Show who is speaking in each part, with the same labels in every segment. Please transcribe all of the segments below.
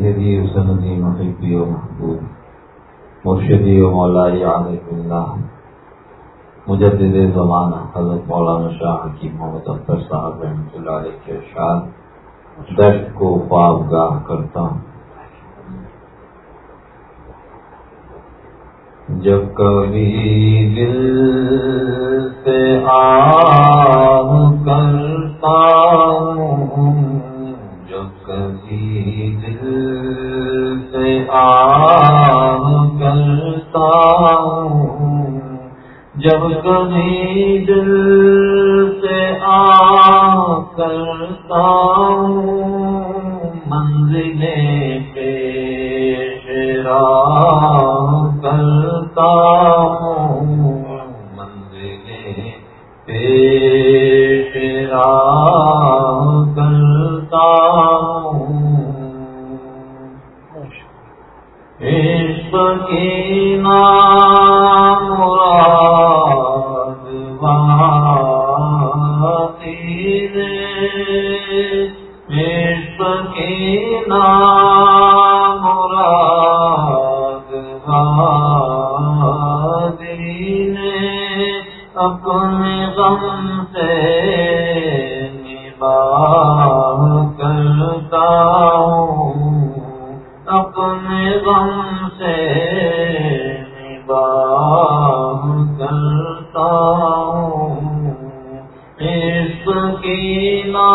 Speaker 1: سیدی و سندی محبی و محبوب، مرشدی و مولائی عارف اللہ، مجدد زمانہ حضرت مولانا شاہ کی محمد اختر صاحب رحمۃ اللہ علیہ کے اشعار درد کو خواب گاہ کرتا ہوں۔ جب کبھی دل سے آہ کرتا ہوں، جب کبھی دل آہ کرتا ہوں۔ جب کبھی دل سے آ کرتا ہوں، منزل پیش راہ کرتا ہوں۔ کی نا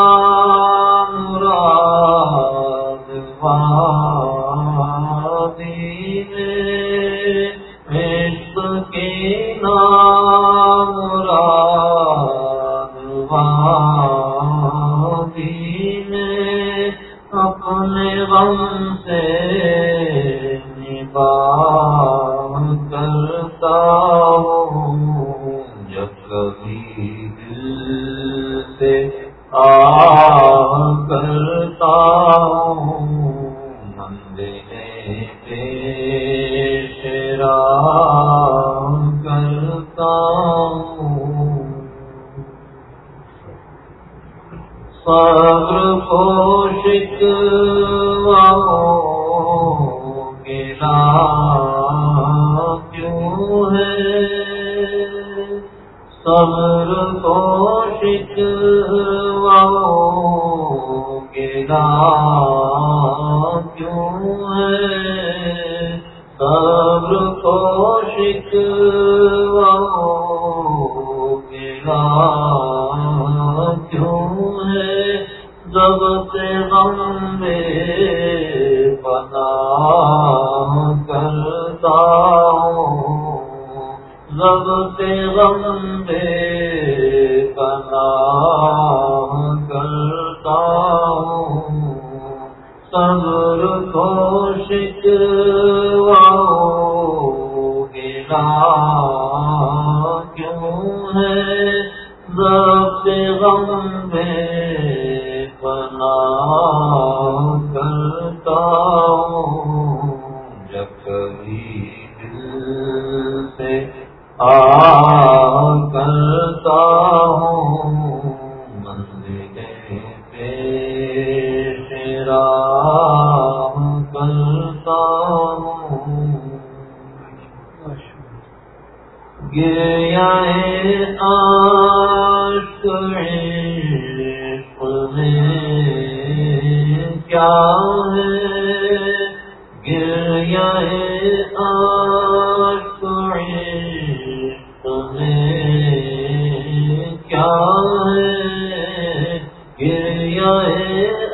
Speaker 1: صبر کو شکوا گلا رحم میں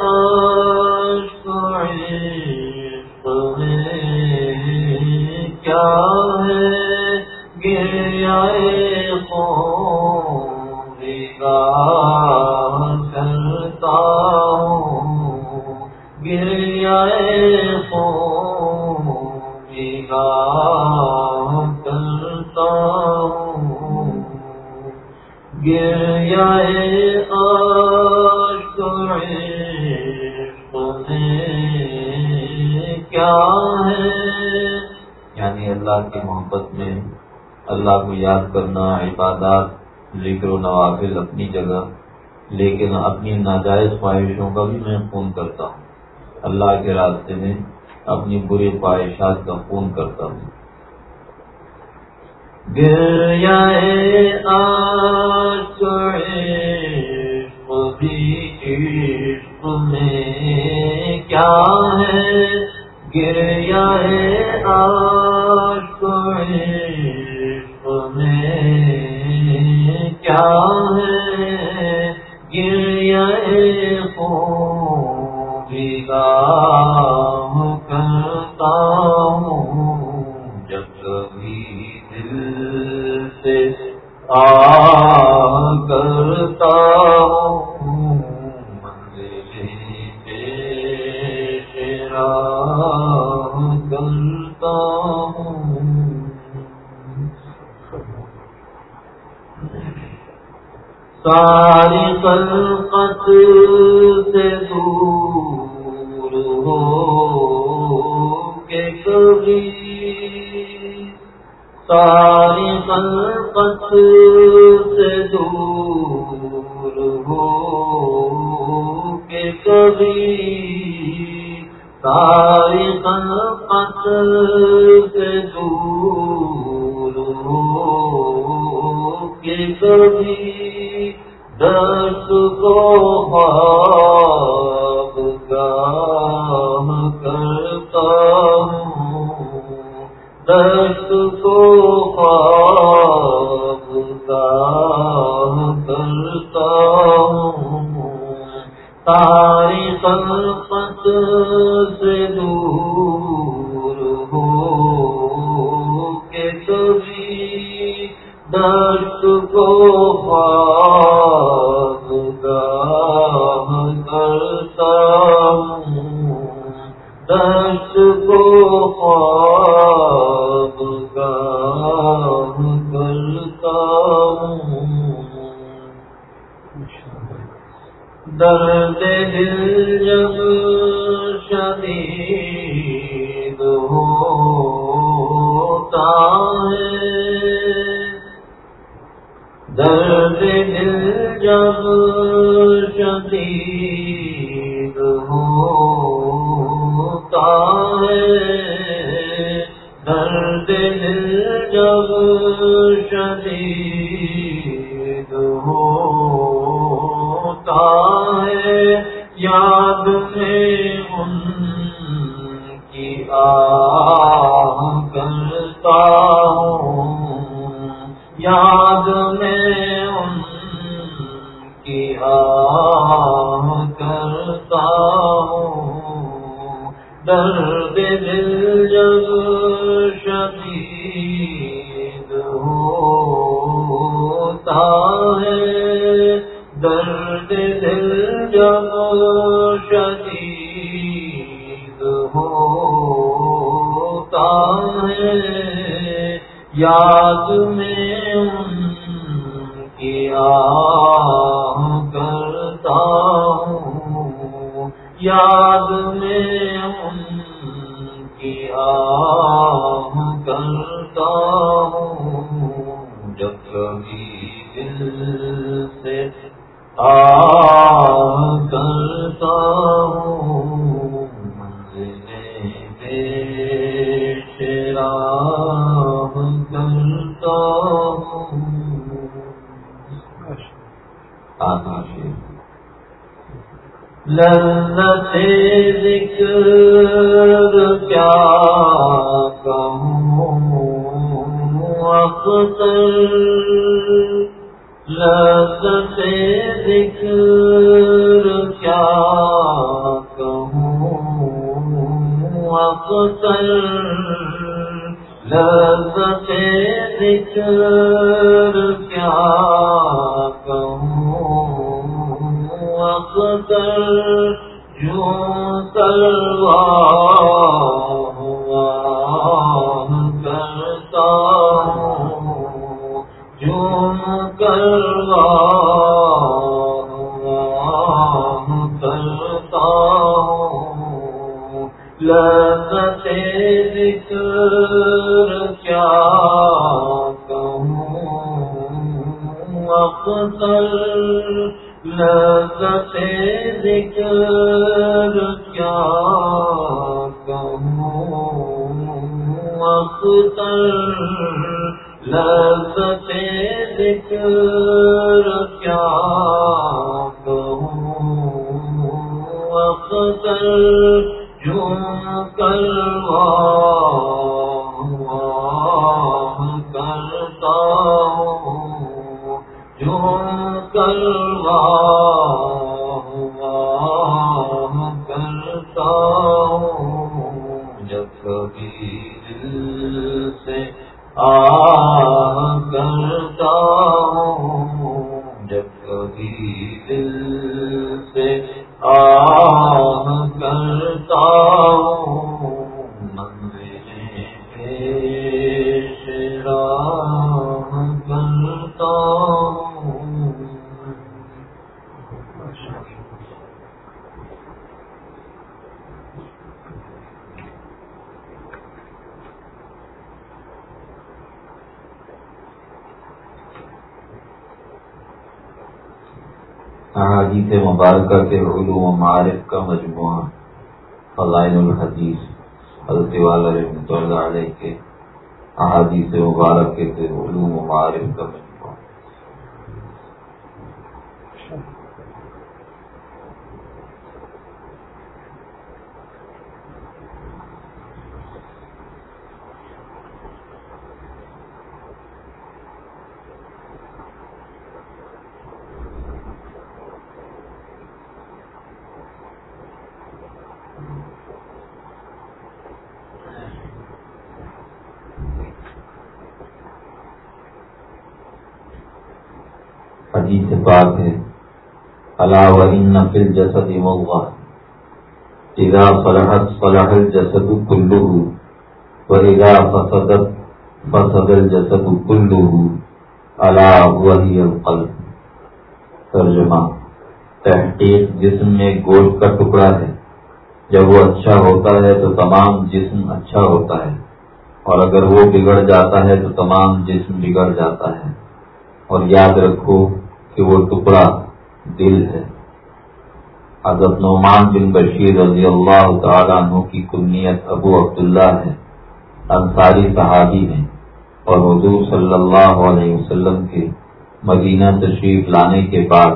Speaker 1: آ اللہ کو یاد کرنا، عبادات، ذکر و نوافل اپنی جگہ، لیکن اپنی ناجائز خواہشوں کا بھی میں خون کرتا ہوں۔ اللہ کے راستے میں اپنی بری خواہشات کا خون کرتا ہوں۔ میں کیا ہے؟ گریا ہے آ میں کیا ہے؟ گریا خوبی کرتا ہوں۔ جب کبھی دل سے آ ساری خلقت سے دور ہو کے کبھی ساری خلقت سے دور ہو کے کبھی ساری خلقت سے دور ہو کے کبھی دس کو خواب گاہ کرتا ہوں۔ دس کو خواب گاہ کرتا ہوں۔ تاری خلقت ہوتا ہے؟ یا یاد میں ان کی آہ کرتا ہوں۔ جب کبھی دل سے آ کرتا ہوں راہ کرتا ہوں۔ آنا شیر ذکر کیا کہوں اختر ذکر کیا کہوں اختر لذت ذکر کیا تلوا کر جھوم کروا کرتا ہوں جھوم کروا احادیث مبارکہ کے علوم و معارف کا مجموعہ، فضائل الحدیث، حضرت والا رحمۃ اللہ علیہ کے احادیث مبارک کے علوم و معارف کا مجموعہ حدیث پاک ہے اللہ ون فل جسد مغوا اذا صلحت صلح الجسد كله واذا فسدت فسد الجسد كله الا القلب. ترجمہ، تحقیق جسم میں گوشت کا ٹکڑا ہے۔ جب وہ اچھا ہوتا ہے تو تمام جسم اچھا ہوتا ہے، اور اگر وہ بگڑ جاتا ہے تو تمام جسم بگڑ جاتا ہے۔ اور یاد رکھو کہ وہ ٹکڑا دل ہے۔ حضرت نعمان بن بشیر رضی اللہ تعالیٰ عنہ کی کنیت ابو عبداللہ ہے۔ انصاری صحابی ہیں اور حضور صلی اللہ علیہ وسلم کے مدینہ تشریف لانے کے بعد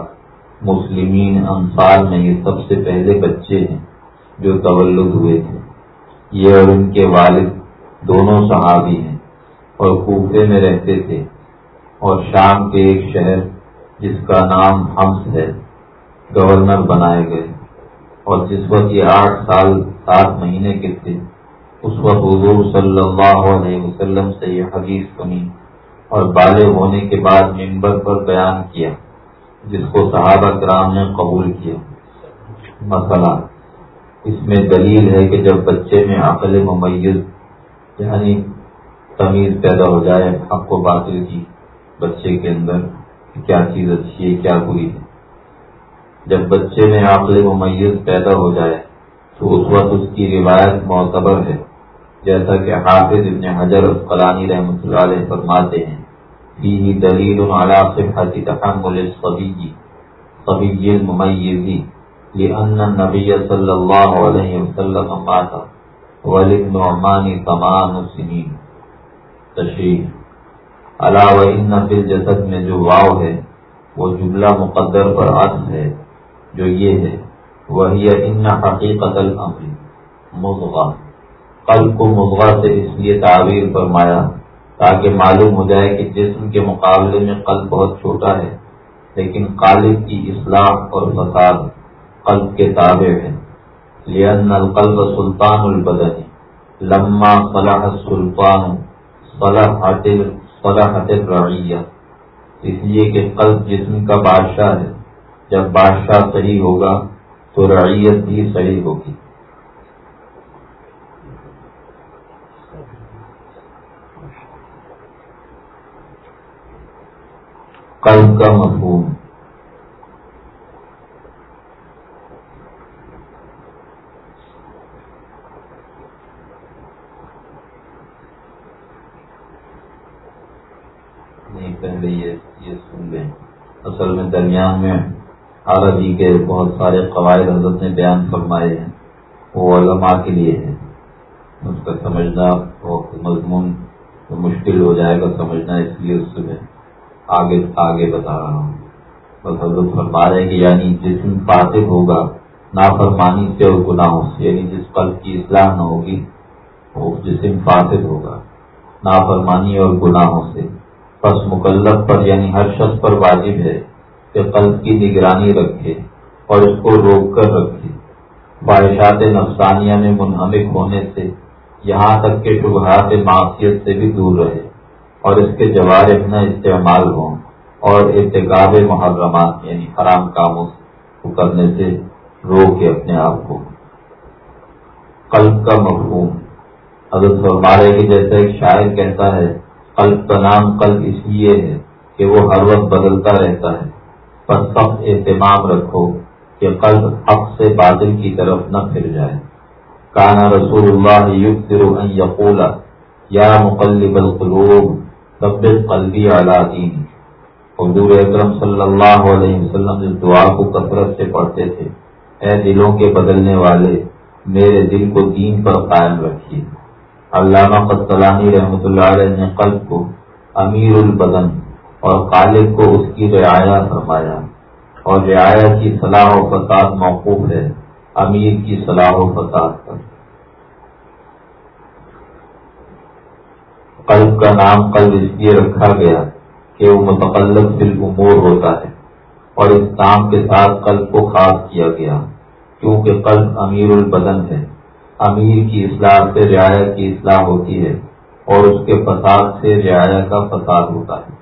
Speaker 1: مسلمین انصار میں یہ سب سے پہلے بچے ہیں جو تولد ہوئے تھے۔ یہ اور ان کے والد دونوں صحابی ہیں اور کوفے میں رہتے تھے اور شام کے ایک شہر جس کا نام ہمس ہے، گورنر بنائے گئے۔ اور جس وقت یہ آٹھ سال، سات مہینے کے تھے، اس وقت حضور صلی اللہ علیہ وسلم سے یہ حدیث سنی اور بالغ ہونے کے بعد ممبر پر بیان کیا، جس کو صحابہ کرام نے قبول کیا۔ مسئلہ اس میں دلیل ہے کہ جب بچے میں عقل ممیز یعنی تمیز پیدا ہو جائے، حق و باطل کی بچے کے اندر کہ کیا چیز اچھی ہے، کیا بری ہے۔ جب بچے میں عقل ممیز پیدا ہو جائے، تو اس وقت اس کی روایت معتبر ہے۔ جیسا کہ حافظ ابن حجر قلانی رحمۃ اللہ علیہ فرماتے ہیں فی دلیل صحت تحمل الصبی، صبی الممیزی لأن النبی صلی اللہ علیہ وسلم مات ولد نعمان تمام سنین۔ تشریح۔ علاوہ ان فل جسد میں جو واؤ ہے، وہ جملہ مقدر پر عص ہے، جو یہ ہے، وہی ان حقیقت الامر، مضغہ۔ قلب کو مضغہ سے اس لیے تعبیر فرمایا تاکہ معلوم ہو جائے کہ جسم کے مقابلے میں قلب بہت چھوٹا ہے، لیکن قالب کی اصلاح اور فساد قلب کے تابع ہے۔ لأن القلب سلطان البدن، لما صلاح السلطان صلاح فلاحت الرعیہ۔ اس لیے کہ قلب جسم کا بادشاہ ہے۔ جب بادشاہ صحیح ہوگا تو رعیت بھی صحیح ہوگی۔ قلب کا مفہوم۔ پہلے یہ یہ سن لیں اصل میں درمیان میں عربی جی کے بہت سارے قواعد حضرت نے بیان فرمائے ہیں، وہ علماء کے لیے ہے اس کا سمجھنا بہت مضمون مشکل ہو جائے گا سمجھنا، اس لیے اس میں آگے آگے بتا رہا ہوں۔ بس حضرت فرما رہے کہ یعنی جسم فاطف ہوگا، نافرمانی سے اور گناہوں سے یعنی جس قلب کی اصلاح نہ ہوگی، وہ جسم فاسد ہوگا، نافرمانی اور گناہوں سے۔ پس مکلف پر یعنی ہر شخص پر واجب ہے کہ قلب کی نگرانی رکھے اور اس کو روک کر رکھے۔ خواہشات نفسانیہ میں منہمک ہونے سے یہاں تک کہ شبہات معاشیت سے بھی دور رہے اور اس کے جوارح نہ استعمال ہوں اور ارتقاب محرمات یعنی حرام کاموں کو کرنے سے روکے اپنے آپ کو۔ قلب کا مفہوم۔ حضرت فرمارے کے جیسا ایک شاعر کہتا ہے قلب کا نام قلب اس لیے ہے کہ وہ ہر وقت بدلتا رہتا ہے۔ پر سخت اہتمام رکھو کہ قلب حق سے بادل کی طرف نہ پھر جائے۔ کانا رسول اللہ ان یقولا یا مقلب القلوب، رب قلبی اعلیٰ حضور اکرم صلی اللہ علیہ وسلم اس دعا کو کثرت سے پڑھتے تھے، اے دلوں کے بدلنے والے، میرے دل کو دین پر قائم رکھیے۔ علامہ قطلانی رحمۃ اللہ علیہ نے قلب کو امیر البدن اور خالد کو اس کی رعایا فرمایا اور رعایا کی صلاح و فساد موقوف ہے، امیر کی صلاح و فساد پر۔ قلب کا نام قلب اس لیے رکھا گیا کہ وہ متقلب فی الامور ہوتا ہے اور اس کام کے ساتھ قلب کو خاص کیا گیا، کیونکہ قلب امیر البدن ہے۔ امیر کی اصلاح سے رعایا کی اصلاح ہوتی ہے اور اس کے فساد سے رعایا کا فساد ہوتا ہے۔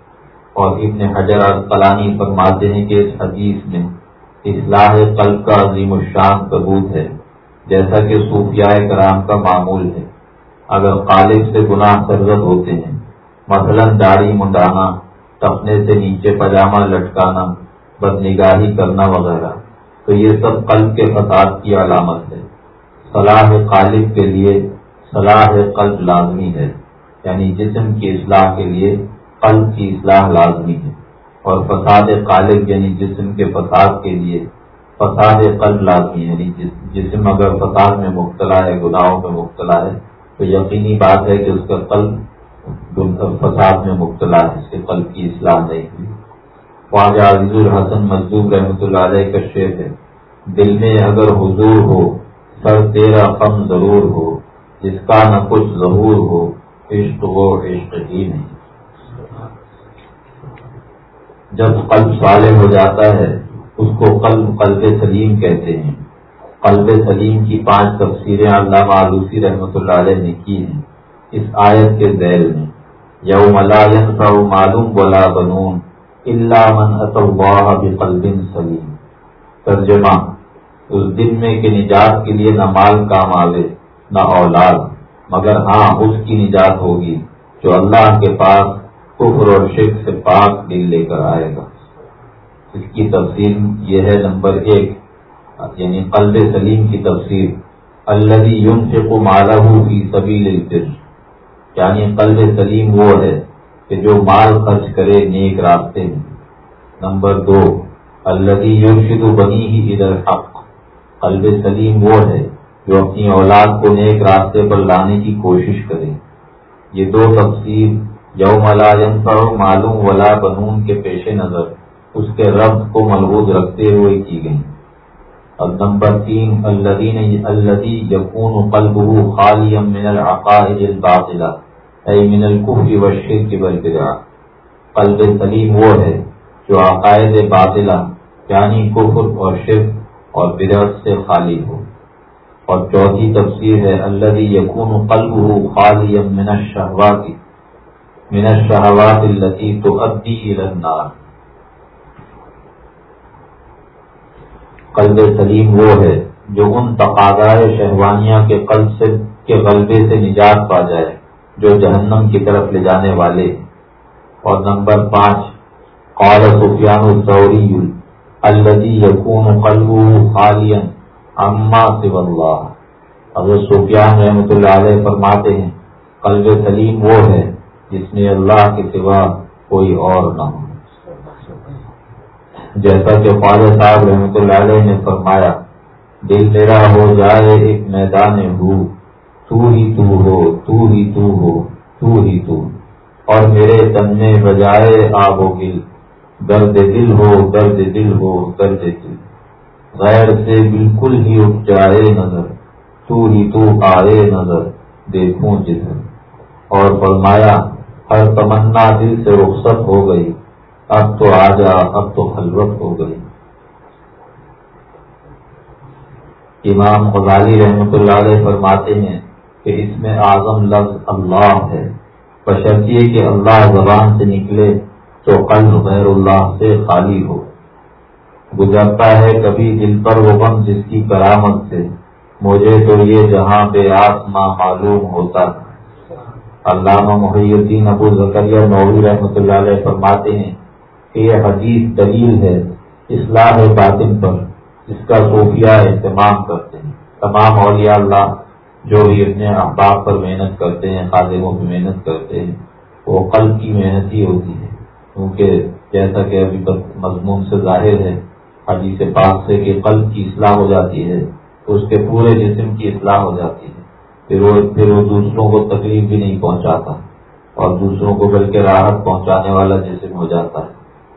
Speaker 1: اور ابن حجر کلانی فرماتے ہیں کہ اس حدیث میں اصلاح قلب کا عظیم الشان ثبوت ہے، جیسا کہ صوفیاء کرام کا معمول ہے۔ اگر قالب سے گناہ سرزد ہوتے ہیں، مثلا داڑھی منڈانا ٹپنے سے نیچے پاجامہ لٹکانا بد نگاہی کرنا وغیرہ، تو یہ سب قلب کے فساد کی علامت ہے۔ صلاح قالب کے لیے صلاح قلب لازمی ہے یعنی جسم کی اصلاح کے لیے قلب کی اصلاح لازمی ہے۔ اور فساد قالب یعنی جسم کے فساد کے لیے فساد قلب لازمی یعنی جسم اگر فساد میں مبتلا ہے، گناہوں میں مبتلا ہے، تو یقینی بات ہے کہ اس کا قلب فساد میں مبتلا ہے، اس کے قلب کی اصلاح نہیں ہوئی۔ خواجہ عزیز الحسن مزدور رحمۃ اللہ علیہ کا شعر ہے، دل میں اگر حضور ہو سر تیرا کم ضرور ہو، جس کا نہ کچھ ضرور ہو، عشق وہ عشق ہی نہیں۔ جب قلب صالح ہو جاتا ہے، اس کو قلب قلب سلیم کہتے ہیں۔ قلب سلیم کی پانچ تفسیریں علامہ آلوسی رحمۃ اللہ علیہ نے کی ہیں۔ اس آیت کے ذیل میں، یوم لا معلوم ولا بنون الا من اتى بقلب سلیم۔ ترجمہ اس دن میں کہ نجات کے لیے نہ مال کام آوے نہ اولاد، مگر ہاں اس کی نجات ہوگی جو اللہ کے پاس کفر اور شک سے پاک دل لے کر آئے گا۔ اس کی تفصیل یہ ہے نمبر ایک یعنی قلب سلیم کی تفصیل۔ اللہ یون سے کو مالا ہوں سبیل یعنی قلب سلیم وہ ہے کہ جو مال خرچ کرے نیک راستے میں۔ نمبر دو اللہ یون بنی ہی ادھر حق قلب سلیم وہ ہے جو اپنی اولاد کو نیک راستے پر لانے کی کوشش کرے۔ یہ دو تفصیل یوم پر معلوم ولا بنون کے پیش نظر اس کے رب کو ملبوز رکھتے ہوئے کی گئی اب نمبر تین الدین الدی یقون قلب خالی من العقائد الباطلہ، اے من القفی وشر کی برقرا قلب سلیم وہ ہے جو عقائد باطلہ یعنی کفر اور شرک اور بدعت سے خالی ہو۔ اور چوتھی تفسیر ہے اللہ یقون قلب ہو خالی من شہوات من شہوات التی تو ابدی النار۔ قلب سلیم وہ ہے جو ان تقاضائے شہوانیہ کے قلب سے، کے غلبے سے نجات پا جائے، جو جہنم کی طرف لے جانے والے اور نمبر پانچ، قال سفیان الزوری الدی یقون قلب خالین اما سب اللہ اگر سفیان رحمۃ اللہ علیہ فرماتے ہیں، قلب سلیم وہ ہے جس میں اللہ کے سوا کوئی اور نہ ہو۔ جیسا کہ خواجہ صاحب رحمۃ اللہ علیہ نے فرمایا، دل میرا ہو جائے ایک میدان ہو تو ہی تو ہو، تو ہی تو ہو، تو ہی تو اور میرے تن میں بجائے آب و گل۔ درد دل ہو، درد دل ہو، درد دل۔ غیر سے بالکل ہی اٹھ جائے نظر، تو ہی تو آئے نظر، دیکھوں جدھر اور فرمایا، ہر تمنا دل سے رخصت ہو گئی، اب تو آ جا اب تو خلوت ہو گئی۔ امام غزالی رحمت اللہ علیہ فرماتے ہیں کہ اس میں اعظم لفظ اللہ ہے۔ بشرطیے کہ اللہ زبان سے نکلے تو قلب غیر اللہ سے خالی ہو۔ گزرتا ہے کبھی دل پر وہ غم جس کی کرامت سے۔ مجھے تو یہ جہاں بے آسماں معلوم ہوتا۔ علامہ محی الدین ابو زکریہ نوی رحمۃ اللہ علیہ فرماتے ہیں کہ یہ حدیث دلیل ہے اصلاح باطن پر، جس کا صوفیہ اہتمام کرتے ہیں۔ تمام اولیاء اللہ جو بھی اپنے احباب پر محنت کرتے ہیں خادموں پہ محنت کرتے ہیں، وہ قلب کی محنت ہی ہوتی ہے۔ کیونکہ جیسا کہ ابھی مضمون سے ظاہر ہے، حدیث پاک سے کہ قلب کی اصلاح ہو جاتی ہے تو اس کے پورے جسم کی اصلاح ہو جاتی ہے۔ پھر وہ پھر وہ دوسروں کو تکلیف بھی نہیں پہنچاتا، اور دوسروں کو بلکہ راحت پہنچانے والا جسم ہو جاتا ہے۔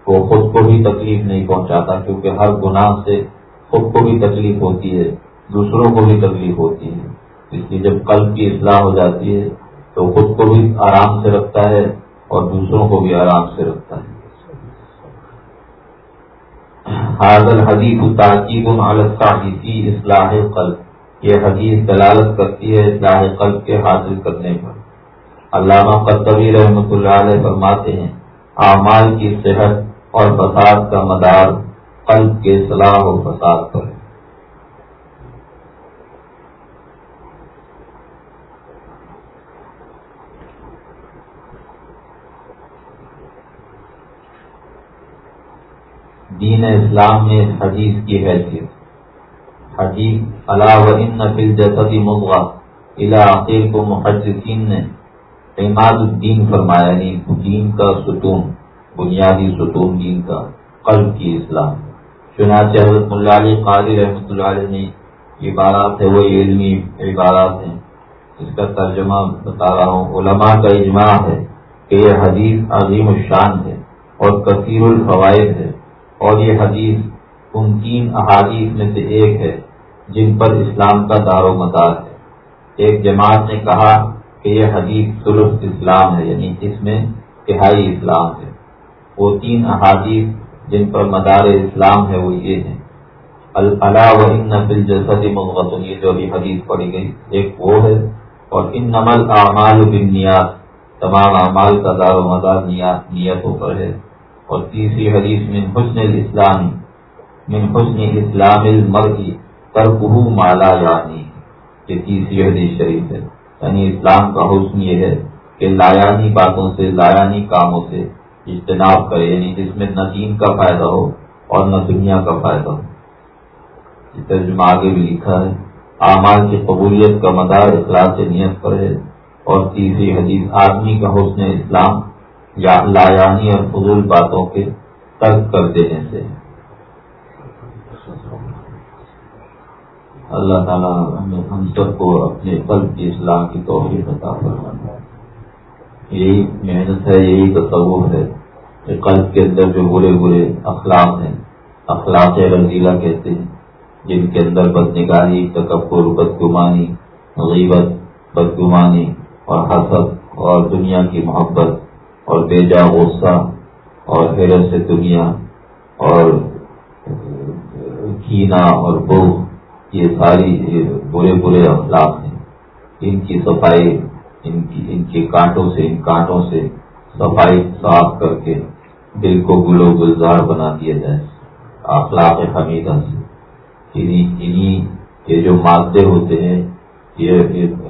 Speaker 1: وہ خود کو بھی تکلیف نہیں پہنچاتا، کیونکہ ہر گناہ سے خود کو بھی تکلیف ہوتی ہے، دوسروں کو بھی تکلیف ہوتی ہے۔ اس لیے جب قلب کی اصلاح ہو جاتی ہے، تو خود کو بھی آرام سے رکھتا ہے اور دوسروں کو بھی آرام سے رکھتا ہے۔ حاضل حدیث تاکیب حدیثی اصلاح قلب یہ حدیث دلالت کرتی ہے اصلاح قلب کے حاصل کرنے پر۔ علامہ قطبی رحمۃ اللہ علیہ فرماتے ہیں، اعمال کی صحت اور فساد کا مدار قلب کے صلاح و فساد پر دین اسلام میں حدیث کی حیثیت۔ حدیث اللہ نفل جسدی مغوا علاقے کو محدثین نے عماد الدین فرمایا یعنی دین کا ستون، بنیادی ستون دین کا قلب کی اسلام۔ چنانچہ حضرت اللہ علی قاری رحمۃ اللہ علیہ نے عبارات ہے وہ علمی عبارات ہیں۔ اس کا ترجمہ بتا رہا ہوں، علماء کا اجماع ہے کہ یہ حدیث عظیم الشان ہے اور کثیر الفوائد ہے۔ اور یہ حدیث ان تین احادیث میں سے ایک ہے جن پر اسلام کا دار و مدار ہے۔ ایک جماعت نے کہا کہ یہ حدیث سلف اسلام ہے یعنی اس میں تہائی اسلام ہے۔ وہ تین احادیث جن پر مدار اسلام ہے، وہ یہ ہے اللہ و ان نفل جسد یہ جو ابھی حدیث پڑھی گئی، ایک وہ ہے۔ اور ان نمل اعمال بن نیات تمام اعمال کا دار و مدار نیتوں پر ہے۔ اور تیسری حدیث من حسن الاسلام، من حسن اسلام المرئی ترکہ مالا یعنی یہ تیسری حدیث شریف ہے۔ یعنی اسلام کا حسن یہ ہے کہ لایانی باتوں سے، لایانی کاموں سے اجتناب کرے یعنی جس میں نہ دین کا فائدہ ہو اور نہ دنیا کا فائدہ ہو۔ یہ ترجمہ آگے بھی لکھا ہے۔ اعمال کی قبولیت کا مدار اخلاق سے نیت پر ہے۔ اور تیسری حدیث، آدمی کا حسن اسلام یا لایانی اور فضول باتوں کے ترک کر دینے سے۔ اللہ تعالیٰ ہم سب کو اپنے قلب کی اسلام کی توفیق عطا فرمانا یہی محنت ہے، یہی تصور ہے کہ قلب کے اندر جو برے برے اخلاق ہیں، اخلاق رنگیلا کہتے ہیں، جن کے اندر بد نگاہی تکبر، بدگمانی، غیبت، بدگمانی اور حسد اور دنیا کی محبت اور بے جا غصہ اور حیرت سے دنیا اور کینا اور بو یہ ساری برے برے اخلاق ہیں۔ ان کی صفائی، ان کی، ان کے کانٹوں سے، ان کانٹوں سے صفائی صاف کر کے دل کو گلو گلزار بنا دیا جائے۔ اخلاق حمیدہ سے۔ انہیں یہ جو مادے ہوتے ہیں یہ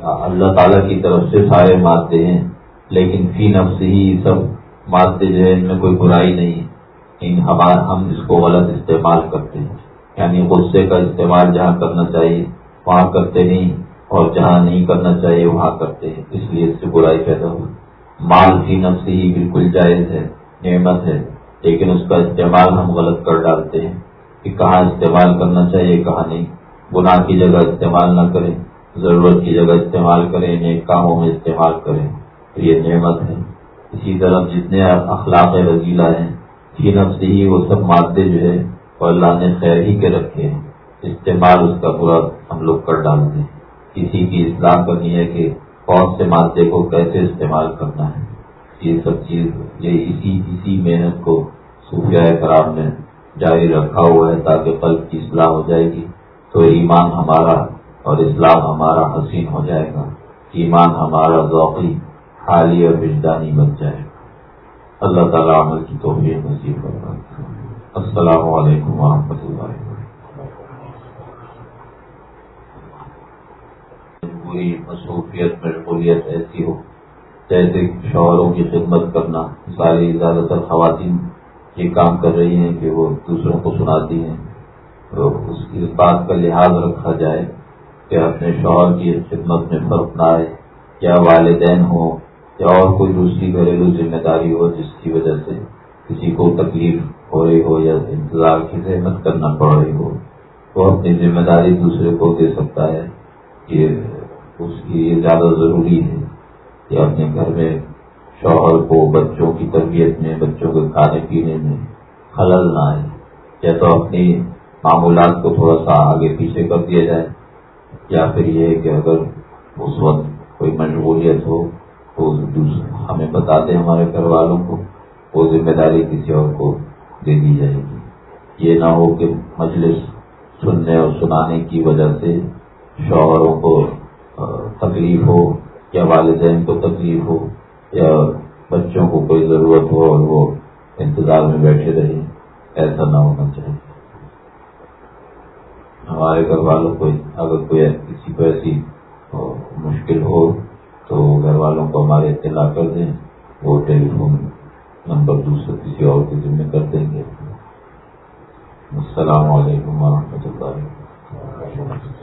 Speaker 1: اللہ تعالیٰ کی طرف سے سارے مادے ہیں۔ لیکن فی نفس ہی سب مادے جو ہے ان میں کوئی برائی نہیں۔ ان ہم اس کو غلط استعمال کرتے ہیں۔ یعنی غصے کا استعمال جہاں کرنا چاہیے، وہاں کرتے نہیں، اور جہاں نہیں کرنا چاہیے، وہاں کرتے ہیں۔ اس لیے اس سے برائی پیدا ہو مال فی نفس ہی بالکل جائز ہے، نعمت ہے، لیکن اس کا استعمال ہم غلط کر ڈالتے ہیں کہ کہاں استعمال کرنا چاہیے، کہاں نہیں۔ گناہ کی جگہ استعمال نہ کریں، ضرورت کی جگہ استعمال کریں، نیک کاموں میں استعمال کریں۔ یہ نعمت ہے۔ اسی طرح جتنے اخلاق رضیلا ہیں فی نفس ہی وہ سب مادے جو ہے وہ اللہ نے خیر ہی کے رکھے ہیں۔ استعمال اس کا پورا ہم لوگ کر ڈالتے ہیں۔ کسی کی اصلاح کرنی ہے کہ کون سے مادے کو کیسے استعمال کرنا ہے۔ یہ سب چیز، یہ اسی اسی محنت کو صوفیہ کرام نے جاری رکھا ہوا ہے تاکہ قلب کی اصلاح ہو جائے گی۔ تو ایمان ہمارا اور اسلام ہمارا حسین ہو جائے گا۔ ایمان ہمارا ذوقی حالی اور وجدانی بن جائے۔ اللہ تعالیٰ عمل کی توفیق نصیب ہوگا السلام علیکم ورحمۃ اللہ پوری مصروفیت، مشغولیت ایسی ہو، جیسے شوہروں کی خدمت کرنا ساری زیادہ تر خواتین یہ کام کر رہی ہیں کہ وہ دوسروں کو سناتی ہیں۔ تو اس بات کا لحاظ رکھا جائے کہ اپنے شوہر کی خدمت میں فرق نہ آئے یا والدین ہو یا اور کوئی دوسری گھریلو ذمہ داری ہو جس کی وجہ سے کسی کو تکلیف ہو رہی ہو یا انتظار کی زحمت کرنا پڑ رہی ہو تو اپنی ذمہ داری دوسرے کو دے سکتا ہے یہ اس کی یہ زیادہ ضروری ہے کہ اپنے گھر میں شوہر کو بچوں کی تربیت میں، بچوں کے کھانے پینے میں خلل نہ آئے، یا تو اپنی معمولات کو تھوڑا سا آگے پیچھے کر دیا جائے، یا پھر یہ کہ اگر اس وقت کوئی مشغولیت ہو تو ہمیں بتا دیں ہمارے گھر والوں کو، وہ ذمہ داری کسی اور کو دے دی جائے گی۔ یہ نہ ہو کہ مجلس سننے اور سنانے کی وجہ سے شوہروں کو تکلیف ہو یا والدین کو تکلیف ہو یا بچوں کو کوئی ضرورت ہو اور وہ انتظار میں بیٹھے رہے ایسا نہ ہونا چاہیے۔ ہمارے گھر والوں کو اگر کوئی کسی کو ایسی مشکل ہو تو گھر والوں کو ہمارے اطلاع کر دیں، وہ ٹیلی فون نمبر دوسرے کسی اور کے ذمہ کر دیں گے۔ السلام علیکم ورحمۃ اللہ